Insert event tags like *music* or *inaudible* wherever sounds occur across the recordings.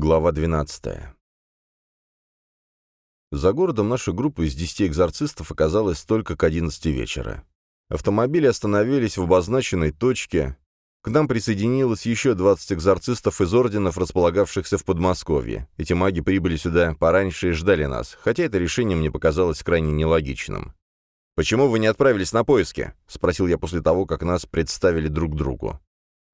Глава 12. За городом наша группа из 10 экзорцистов оказалась только к 11 вечера. Автомобили остановились в обозначенной точке. К нам присоединилось еще 20 экзорцистов из орденов, располагавшихся в Подмосковье. Эти маги прибыли сюда пораньше и ждали нас, хотя это решение мне показалось крайне нелогичным. «Почему вы не отправились на поиски?» — спросил я после того, как нас представили друг другу.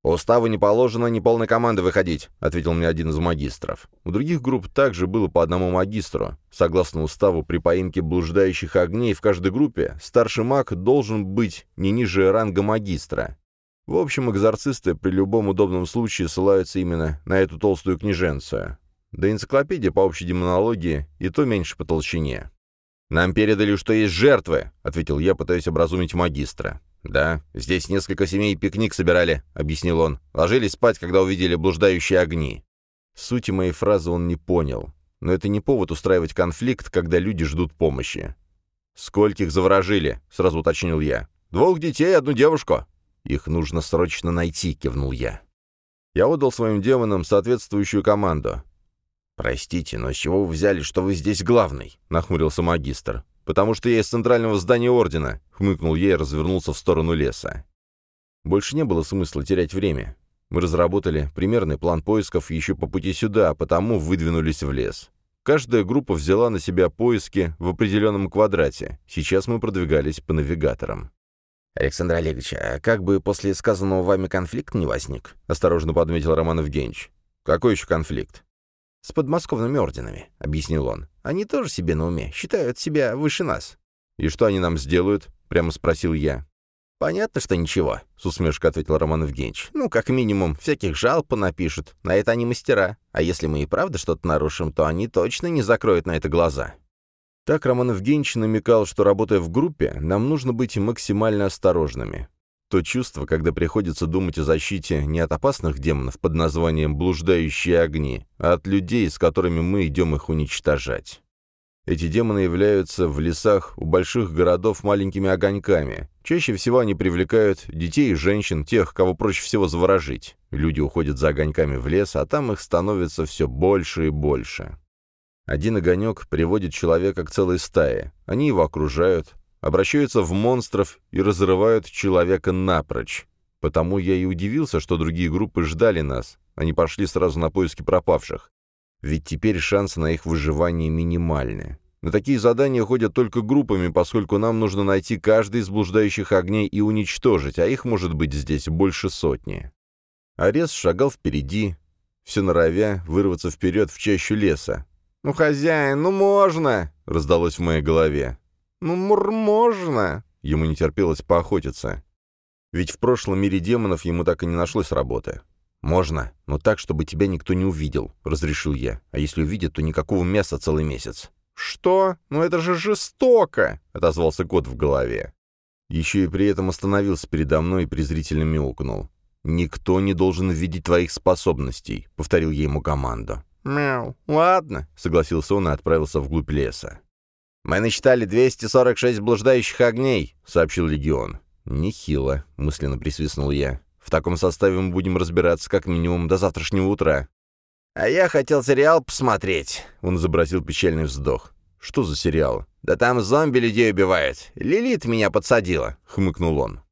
«По уставу не положено ни полной команды выходить», — ответил мне один из магистров. У других групп также было по одному магистру. Согласно уставу, при поимке блуждающих огней в каждой группе старший маг должен быть не ниже ранга магистра. В общем, экзорцисты при любом удобном случае ссылаются именно на эту толстую книженцию. Да энциклопедия по общей демонологии и то меньше по толщине. «Нам передали, что есть жертвы», — ответил я, пытаясь образумить магистра. «Да, здесь несколько семей пикник собирали», — объяснил он. «Ложились спать, когда увидели блуждающие огни». Сути моей фразы он не понял. Но это не повод устраивать конфликт, когда люди ждут помощи. «Скольких заворожили?» — сразу уточнил я. «Двух детей и одну девушку». «Их нужно срочно найти», — кивнул я. Я отдал своим демонам соответствующую команду. «Простите, но с чего вы взяли, что вы здесь главный?» — нахмурился магистр. «Потому что я из центрального здания Ордена», — хмыкнул я и развернулся в сторону леса. Больше не было смысла терять время. Мы разработали примерный план поисков еще по пути сюда, а потому выдвинулись в лес. Каждая группа взяла на себя поиски в определенном квадрате. Сейчас мы продвигались по навигаторам. «Александр Олегович, а как бы после сказанного вами конфликт не возник?» — осторожно подметил Роман Евгеньевич. «Какой еще конфликт?» «С подмосковными орденами», — объяснил он. «Они тоже себе на уме, считают себя выше нас». «И что они нам сделают?» — прямо спросил я. «Понятно, что ничего», — с усмешкой ответил Роман Евгеньевич. «Ну, как минимум, всяких жалоб напишут. На это они мастера. А если мы и правда что-то нарушим, то они точно не закроют на это глаза». Так Роман Евгеньевич намекал, что, работая в группе, нам нужно быть максимально осторожными. То чувство, когда приходится думать о защите не от опасных демонов под названием «блуждающие огни», а от людей, с которыми мы идем их уничтожать. Эти демоны являются в лесах у больших городов маленькими огоньками. Чаще всего они привлекают детей и женщин, тех, кого проще всего заворожить. Люди уходят за огоньками в лес, а там их становится все больше и больше. Один огонек приводит человека к целой стае. Они его окружают, обращаются в монстров и разрывают человека напрочь. Потому я и удивился, что другие группы ждали нас. Они пошли сразу на поиски пропавших. Ведь теперь шансы на их выживание минимальны. На такие задания ходят только группами, поскольку нам нужно найти каждый из блуждающих огней и уничтожить, а их может быть здесь больше сотни. Арес шагал впереди, все норовя вырваться вперед в чащу леса. «Ну, хозяин, ну можно!» — раздалось в моей голове. «Ну, мур, можно!» Ему не терпелось поохотиться. Ведь в прошлом мире демонов ему так и не нашлось работы. «Можно, но так, чтобы тебя никто не увидел», — разрешил я. «А если увидят, то никакого мяса целый месяц». «Что? Ну это же жестоко!» — отозвался кот в голове. Еще и при этом остановился передо мной и презрительно мяукнул. «Никто не должен видеть твоих способностей», — повторил я ему команду. «Мяу, ладно», — согласился он и отправился вглубь леса. «Мы насчитали 246 блуждающих огней», — сообщил Легион. «Нехило», — мысленно присвистнул я. «В таком составе мы будем разбираться как минимум до завтрашнего утра». «А я хотел сериал посмотреть», — он изобразил печальный вздох. «Что за сериал?» «Да там зомби людей убивают. Лилит меня подсадила», — хмыкнул он.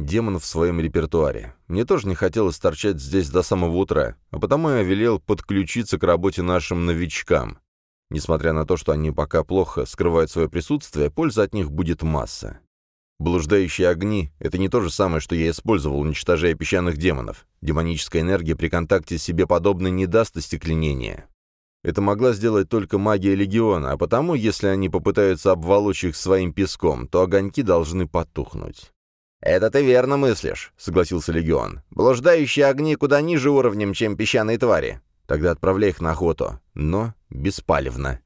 Демон в своем репертуаре. Мне тоже не хотелось торчать здесь до самого утра, а потому я велел подключиться к работе нашим новичкам. Несмотря на то, что они пока плохо скрывают свое присутствие, польза от них будет масса. Блуждающие огни — это не то же самое, что я использовал, уничтожая песчаных демонов. Демоническая энергия при контакте с себе подобной не даст остекления. Это могла сделать только магия Легиона, а потому, если они попытаются обволочь их своим песком, то огоньки должны потухнуть. «Это ты верно мыслишь», — согласился Легион. «Блуждающие огни куда ниже уровнем, чем песчаные твари. Тогда отправляй их на охоту, но беспалевно.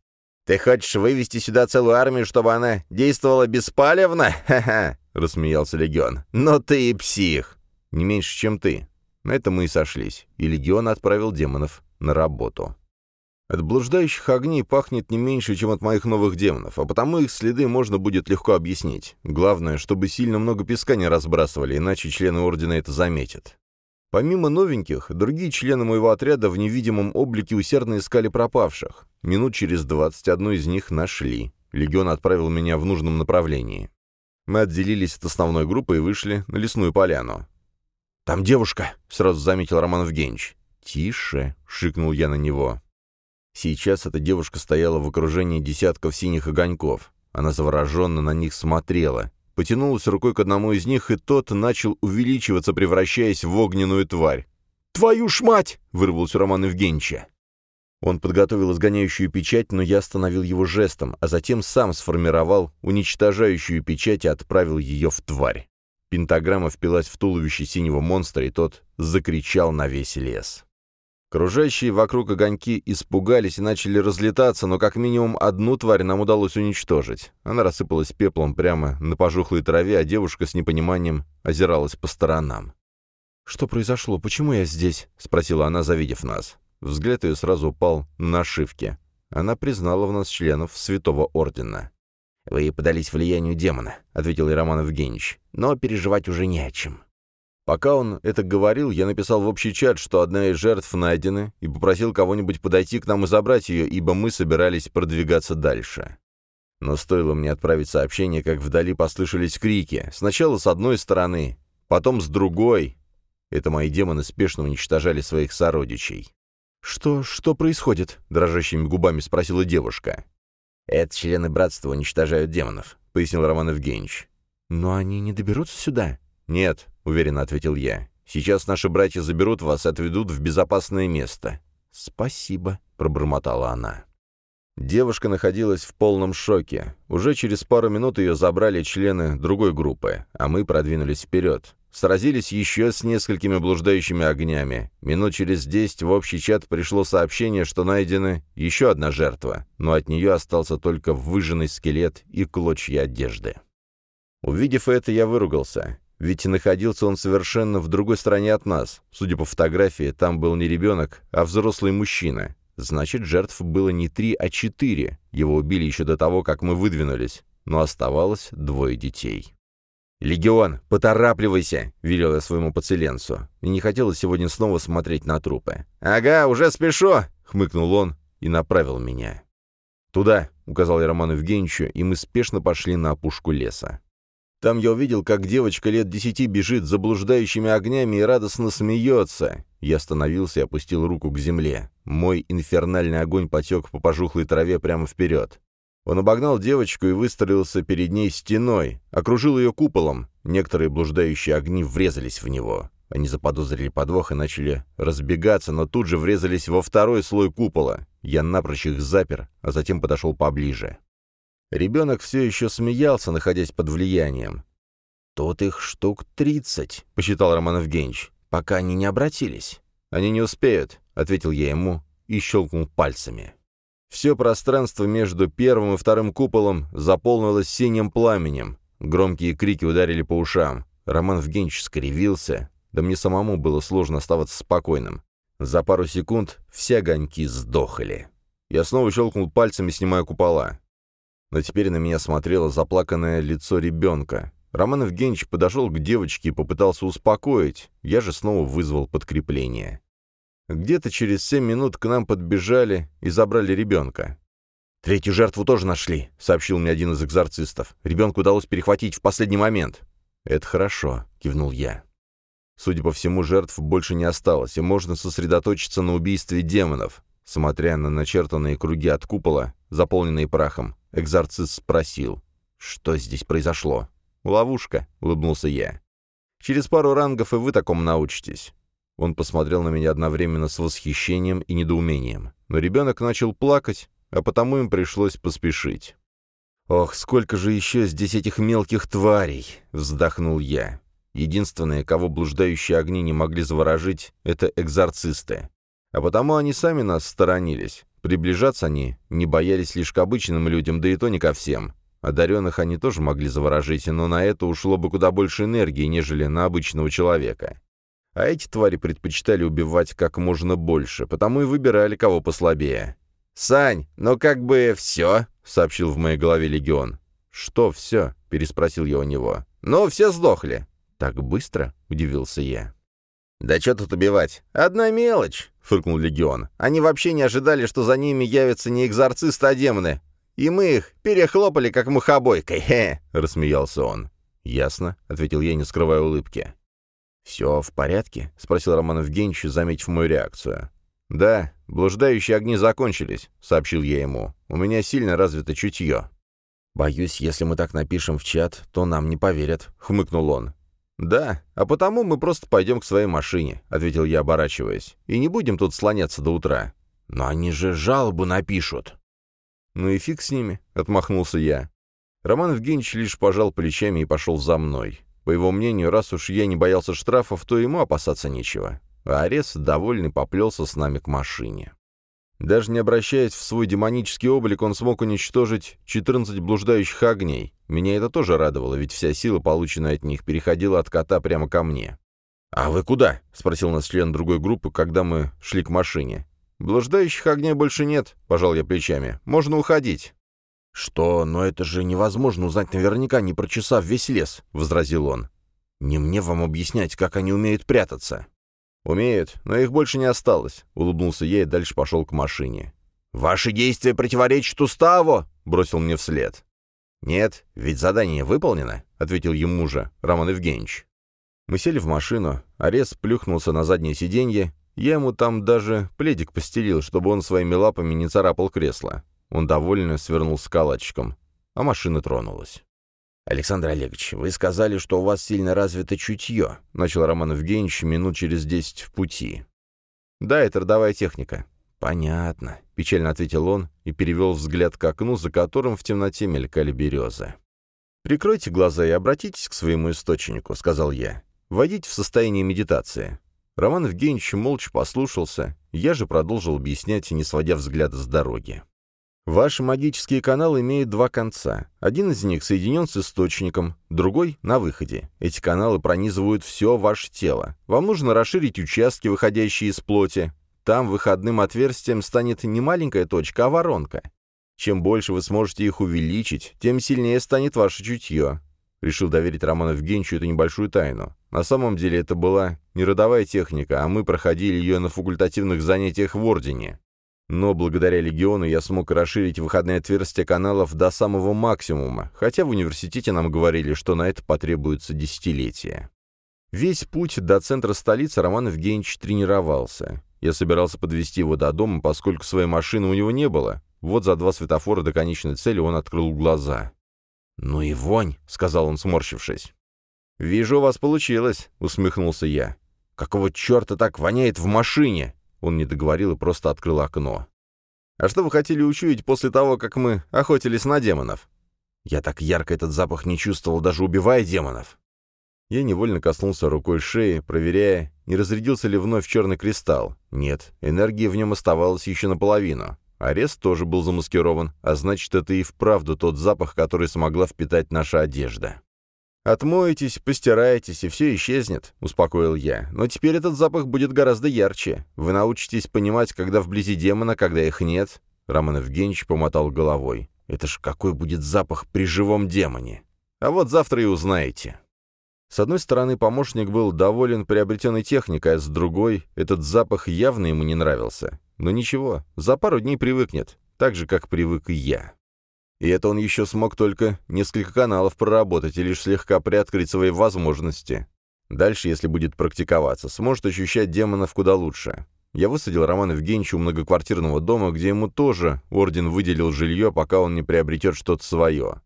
«Ты хочешь вывести сюда целую армию, чтобы она действовала беспалевно? *laughs* Ха-ха!» — рассмеялся Легион. «Но ты и псих!» «Не меньше, чем ты». На это мы и сошлись, и Легион отправил демонов на работу. От блуждающих огней пахнет не меньше, чем от моих новых демонов, а потому их следы можно будет легко объяснить. Главное, чтобы сильно много песка не разбрасывали, иначе члены Ордена это заметят. Помимо новеньких, другие члены моего отряда в невидимом облике усердно искали пропавших. Минут через двадцать одну из них нашли. Легион отправил меня в нужном направлении. Мы отделились от основной группы и вышли на лесную поляну. «Там девушка!» — сразу заметил Роман Евгеньевич. «Тише!» — шикнул я на него. Сейчас эта девушка стояла в окружении десятков синих огоньков. Она завороженно на них смотрела. Потянулась рукой к одному из них, и тот начал увеличиваться, превращаясь в огненную тварь. «Твою ж мать!» — вырвался Роман Евгеньевича. Он подготовил изгоняющую печать, но я остановил его жестом, а затем сам сформировал уничтожающую печать и отправил ее в тварь. Пентаграмма впилась в туловище синего монстра, и тот закричал на весь лес. Кружащие вокруг огоньки испугались и начали разлетаться, но как минимум одну тварь нам удалось уничтожить. Она рассыпалась пеплом прямо на пожухлой траве, а девушка с непониманием озиралась по сторонам. «Что произошло? Почему я здесь?» — спросила она, завидев нас. Взгляд ее сразу упал на нашивки. Она признала в нас членов Святого Ордена. «Вы подались влиянию демона», — ответил Роман Евгеньевич. «Но переживать уже не о чем». Пока он это говорил, я написал в общий чат, что одна из жертв найдена, и попросил кого-нибудь подойти к нам и забрать ее, ибо мы собирались продвигаться дальше. Но стоило мне отправить сообщение, как вдали послышались крики. Сначала с одной стороны, потом с другой. Это мои демоны спешно уничтожали своих сородичей. «Что... что происходит?» — дрожащими губами спросила девушка. «Это члены братства уничтожают демонов», — пояснил Роман Евгеньевич. «Но они не доберутся сюда?» «Нет», — уверенно ответил я. «Сейчас наши братья заберут вас и отведут в безопасное место». «Спасибо», — пробормотала она. Девушка находилась в полном шоке. Уже через пару минут ее забрали члены другой группы, а мы продвинулись вперед. Сразились еще с несколькими блуждающими огнями. Минут через десять в общий чат пришло сообщение, что найдена еще одна жертва, но от нее остался только выжженный скелет и клочья одежды. Увидев это, я выругался. Ведь находился он совершенно в другой стороне от нас. Судя по фотографии, там был не ребенок, а взрослый мужчина. Значит, жертв было не три, а четыре. Его убили еще до того, как мы выдвинулись. Но оставалось двое детей. «Легион, поторапливайся!» — велел я своему подселенцу. И не хотелось сегодня снова смотреть на трупы. «Ага, уже спешу!» — хмыкнул он и направил меня. «Туда!» — указал я Роману Евгеньевичу, и мы спешно пошли на опушку леса. Там я увидел, как девочка лет десяти бежит заблуждающими огнями и радостно смеется. Я остановился и опустил руку к земле. Мой инфернальный огонь потек по пожухлой траве прямо вперед. Он обогнал девочку и выстроился перед ней стеной, окружил ее куполом. Некоторые блуждающие огни врезались в него. Они заподозрили подвох и начали разбегаться, но тут же врезались во второй слой купола. Я напрочь их запер, а затем подошел поближе. Ребенок все еще смеялся, находясь под влиянием. «Тут их штук тридцать», — посчитал Роман Евгеньевич, — «пока они не обратились». «Они не успеют», — ответил я ему и щелкнул пальцами. Все пространство между первым и вторым куполом заполнилось синим пламенем. Громкие крики ударили по ушам. Роман Евгеньевич скривился. Да мне самому было сложно оставаться спокойным. За пару секунд все огоньки сдохли. Я снова щелкнул пальцами, снимая купола но теперь на меня смотрело заплаканное лицо ребенка. Роман Евгеньевич подошел к девочке и попытался успокоить, я же снова вызвал подкрепление. Где-то через семь минут к нам подбежали и забрали ребенка. «Третью жертву тоже нашли», — сообщил мне один из экзорцистов. «Ребенку удалось перехватить в последний момент». «Это хорошо», — кивнул я. Судя по всему, жертв больше не осталось, и можно сосредоточиться на убийстве демонов. Смотря на начертанные круги от купола, заполненные прахом, экзорцист спросил, что здесь произошло. «Ловушка», — улыбнулся я. «Через пару рангов и вы такому научитесь». Он посмотрел на меня одновременно с восхищением и недоумением. Но ребенок начал плакать, а потому им пришлось поспешить. «Ох, сколько же еще здесь этих мелких тварей!» — вздохнул я. Единственные, кого блуждающие огни не могли заворожить, — это экзорцисты. А потому они сами нас сторонились. Приближаться они не боялись лишь к обычным людям, да и то не ко всем. Одаренных они тоже могли заворожить, но на это ушло бы куда больше энергии, нежели на обычного человека. А эти твари предпочитали убивать как можно больше, потому и выбирали кого послабее. «Сань, ну как бы все», — сообщил в моей голове Легион. «Что все?» — переспросил я у него. «Ну, все сдохли». «Так быстро?» — удивился я. «Да что тут убивать? Одна мелочь!» — фыркнул Легион. «Они вообще не ожидали, что за ними явятся не экзорцисты, а демоны. И мы их перехлопали, как мухобойкой. Хе!» — рассмеялся он. «Ясно», — ответил я, не скрывая улыбки. «Все в порядке?» — спросил Роман Евгеньевич, заметив мою реакцию. «Да, блуждающие огни закончились», — сообщил я ему. «У меня сильно развито чутье». «Боюсь, если мы так напишем в чат, то нам не поверят», — хмыкнул он. «Да, а потому мы просто пойдем к своей машине», — ответил я, оборачиваясь. «И не будем тут слоняться до утра». «Но они же жалобу напишут». «Ну и фиг с ними», — отмахнулся я. Роман Евгеньевич лишь пожал плечами и пошел за мной. По его мнению, раз уж я не боялся штрафов, то ему опасаться нечего. А Арес, довольный, поплелся с нами к машине. Даже не обращаясь в свой демонический облик, он смог уничтожить 14 блуждающих огней. Меня это тоже радовало, ведь вся сила, полученная от них, переходила от кота прямо ко мне. «А вы куда?» — спросил нас член другой группы, когда мы шли к машине. «Блуждающих огней больше нет», — пожал я плечами. «Можно уходить». «Что? Но это же невозможно узнать наверняка, не прочесав весь лес», — возразил он. «Не мне вам объяснять, как они умеют прятаться». «Умеют, но их больше не осталось», — улыбнулся я и дальше пошел к машине. «Ваши действия противоречат уставу!» — бросил мне вслед. «Нет, ведь задание выполнено», — ответил ему же Роман Евгеньевич. Мы сели в машину, Арес плюхнулся на заднее сиденье, я ему там даже пледик постелил, чтобы он своими лапами не царапал кресло. Он довольно свернулся калачиком, а машина тронулась. «Александр Олегович, вы сказали, что у вас сильно развито чутье», — начал Роман Евгеньевич минут через десять в пути. «Да, это родовая техника». «Понятно», — печально ответил он и перевел взгляд к окну, за которым в темноте мелькали березы. «Прикройте глаза и обратитесь к своему источнику», — сказал я. «Войдите в состояние медитации». Роман Евгеньевич молча послушался, я же продолжил объяснять, не сводя взгляда с дороги. Ваши магические каналы имеют два конца. Один из них соединен с источником, другой — на выходе. Эти каналы пронизывают все ваше тело. Вам нужно расширить участки, выходящие из плоти. Там выходным отверстием станет не маленькая точка, а воронка. Чем больше вы сможете их увеличить, тем сильнее станет ваше чутье. Решил доверить Роману Евгеньевичу эту небольшую тайну. На самом деле это была не родовая техника, а мы проходили ее на факультативных занятиях в Ордене. Но благодаря Легиону я смог расширить выходные отверстия каналов до самого максимума, хотя в университете нам говорили, что на это потребуется десятилетия. Весь путь до центра столицы Роман Евгеньевич тренировался. Я собирался подвести его до дома, поскольку своей машины у него не было. Вот за два светофора до конечной цели он открыл глаза. «Ну и вонь», — сказал он, сморщившись. «Вижу, у вас получилось», — усмехнулся я. «Какого черта так воняет в машине?» Он не договорил и просто открыл окно. «А что вы хотели учуять после того, как мы охотились на демонов?» «Я так ярко этот запах не чувствовал, даже убивая демонов». Я невольно коснулся рукой шеи, проверяя, не разрядился ли вновь черный кристалл. Нет, энергии в нем оставалось еще наполовину. Арест тоже был замаскирован, а значит, это и вправду тот запах, который смогла впитать наша одежда. «Отмоетесь, постираетесь, и все исчезнет», — успокоил я. «Но теперь этот запах будет гораздо ярче. Вы научитесь понимать, когда вблизи демона, когда их нет». Роман Евгеньевич помотал головой. «Это ж какой будет запах при живом демоне? А вот завтра и узнаете». С одной стороны, помощник был доволен приобретенной техникой, а с другой, этот запах явно ему не нравился. Но ничего, за пару дней привыкнет, так же, как привык и я. И это он еще смог только несколько каналов проработать и лишь слегка приоткрыть свои возможности. Дальше, если будет практиковаться, сможет ощущать демонов куда лучше. Я высадил Романа Евгеньевича у многоквартирного дома, где ему тоже орден выделил жилье, пока он не приобретет что-то свое.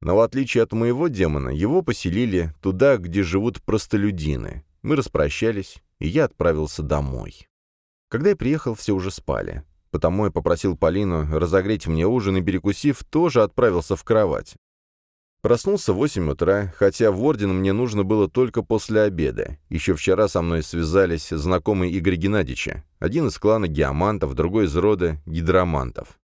Но в отличие от моего демона, его поселили туда, где живут простолюдины. Мы распрощались, и я отправился домой. Когда я приехал, все уже спали. Потому я попросил Полину разогреть мне ужин и, перекусив, тоже отправился в кровать. Проснулся в 8 утра, хотя в орден мне нужно было только после обеда. Еще вчера со мной связались знакомые Игорь Геннадьевича. Один из клана геомантов, другой из рода гидромантов.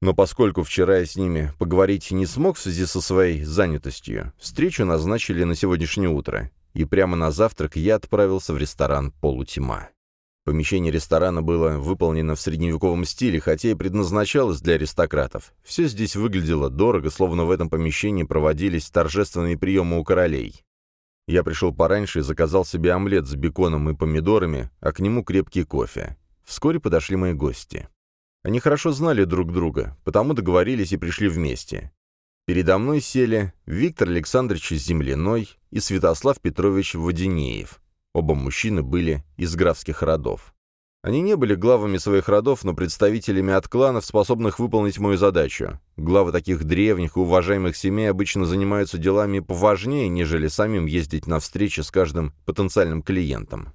Но поскольку вчера я с ними поговорить не смог в связи со своей занятостью, встречу назначили на сегодняшнее утро. И прямо на завтрак я отправился в ресторан «Полутьма». Помещение ресторана было выполнено в средневековом стиле, хотя и предназначалось для аристократов. Все здесь выглядело дорого, словно в этом помещении проводились торжественные приемы у королей. Я пришел пораньше и заказал себе омлет с беконом и помидорами, а к нему крепкий кофе. Вскоре подошли мои гости. Они хорошо знали друг друга, потому договорились и пришли вместе. Передо мной сели Виктор Александрович Земляной и Святослав Петрович Воденеев. Оба мужчины были из графских родов. Они не были главами своих родов, но представителями от кланов, способных выполнить мою задачу. Главы таких древних и уважаемых семей обычно занимаются делами поважнее, нежели самим ездить на встречи с каждым потенциальным клиентом.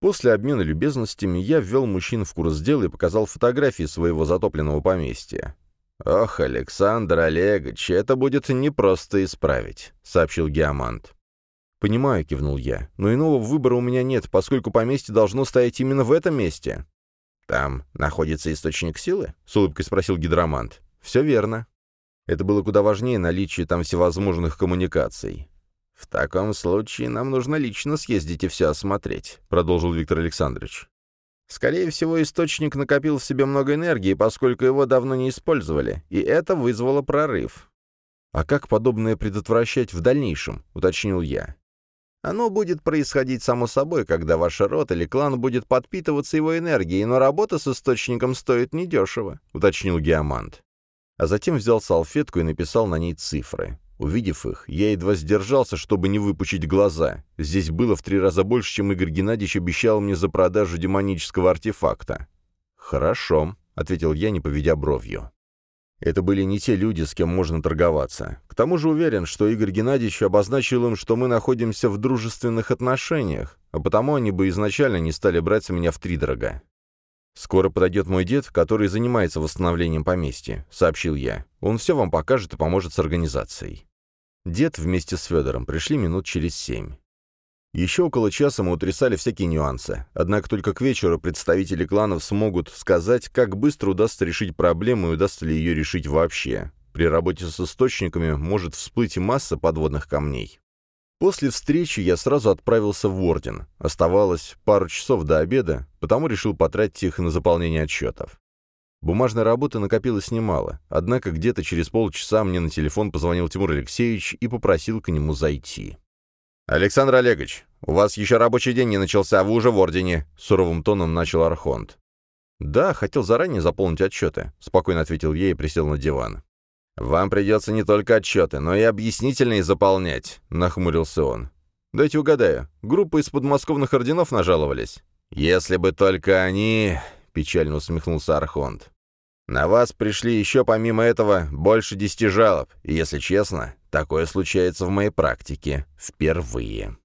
После обмена любезностями я ввел мужчин в курс дела и показал фотографии своего затопленного поместья. «Ох, Александр Олегович, это будет непросто исправить», — сообщил Геомант. «Понимаю», — кивнул я, — «но иного выбора у меня нет, поскольку поместье должно стоять именно в этом месте». «Там находится источник силы?» — с улыбкой спросил гидромант. «Все верно». Это было куда важнее наличия там всевозможных коммуникаций. «В таком случае нам нужно лично съездить и все осмотреть», — продолжил Виктор Александрович. «Скорее всего, источник накопил в себе много энергии, поскольку его давно не использовали, и это вызвало прорыв». «А как подобное предотвращать в дальнейшем?» — уточнил я. Оно будет происходить само собой, когда ваш род или клан будет подпитываться его энергией, но работа с источником стоит недешево», — уточнил Геомант. А затем взял салфетку и написал на ней цифры. Увидев их, я едва сдержался, чтобы не выпучить глаза. Здесь было в три раза больше, чем Игорь Геннадьевич обещал мне за продажу демонического артефакта. «Хорошо», — ответил я, не поведя бровью. Это были не те люди, с кем можно торговаться. К тому же уверен, что Игорь Геннадьевич обозначил им, что мы находимся в дружественных отношениях, а потому они бы изначально не стали брать с меня втридорога. «Скоро подойдет мой дед, который занимается восстановлением поместья», — сообщил я. «Он все вам покажет и поможет с организацией». Дед вместе с Федором пришли минут через семь. Еще около часа мы утрясали всякие нюансы, однако только к вечеру представители кланов смогут сказать, как быстро удастся решить проблему и удастся ли ее решить вообще. При работе с источниками может всплыть масса подводных камней. После встречи я сразу отправился в Орден. Оставалось пару часов до обеда, потому решил потратить их на заполнение отчетов. Бумажной работы накопилось немало, однако где-то через полчаса мне на телефон позвонил Тимур Алексеевич и попросил к нему зайти. «Александр Олегович, у вас еще рабочий день не начался, а вы уже в Ордене», — суровым тоном начал Архонт. «Да, хотел заранее заполнить отчеты», — спокойно ответил я и присел на диван. «Вам придется не только отчеты, но и объяснительные заполнять», — нахмурился он. «Дайте угадаю, группа из подмосковных орденов нажаловались?» «Если бы только они...» — печально усмехнулся Архонт. «На вас пришли еще помимо этого больше десяти жалоб, и, если честно, Такое случается в моей практике впервые.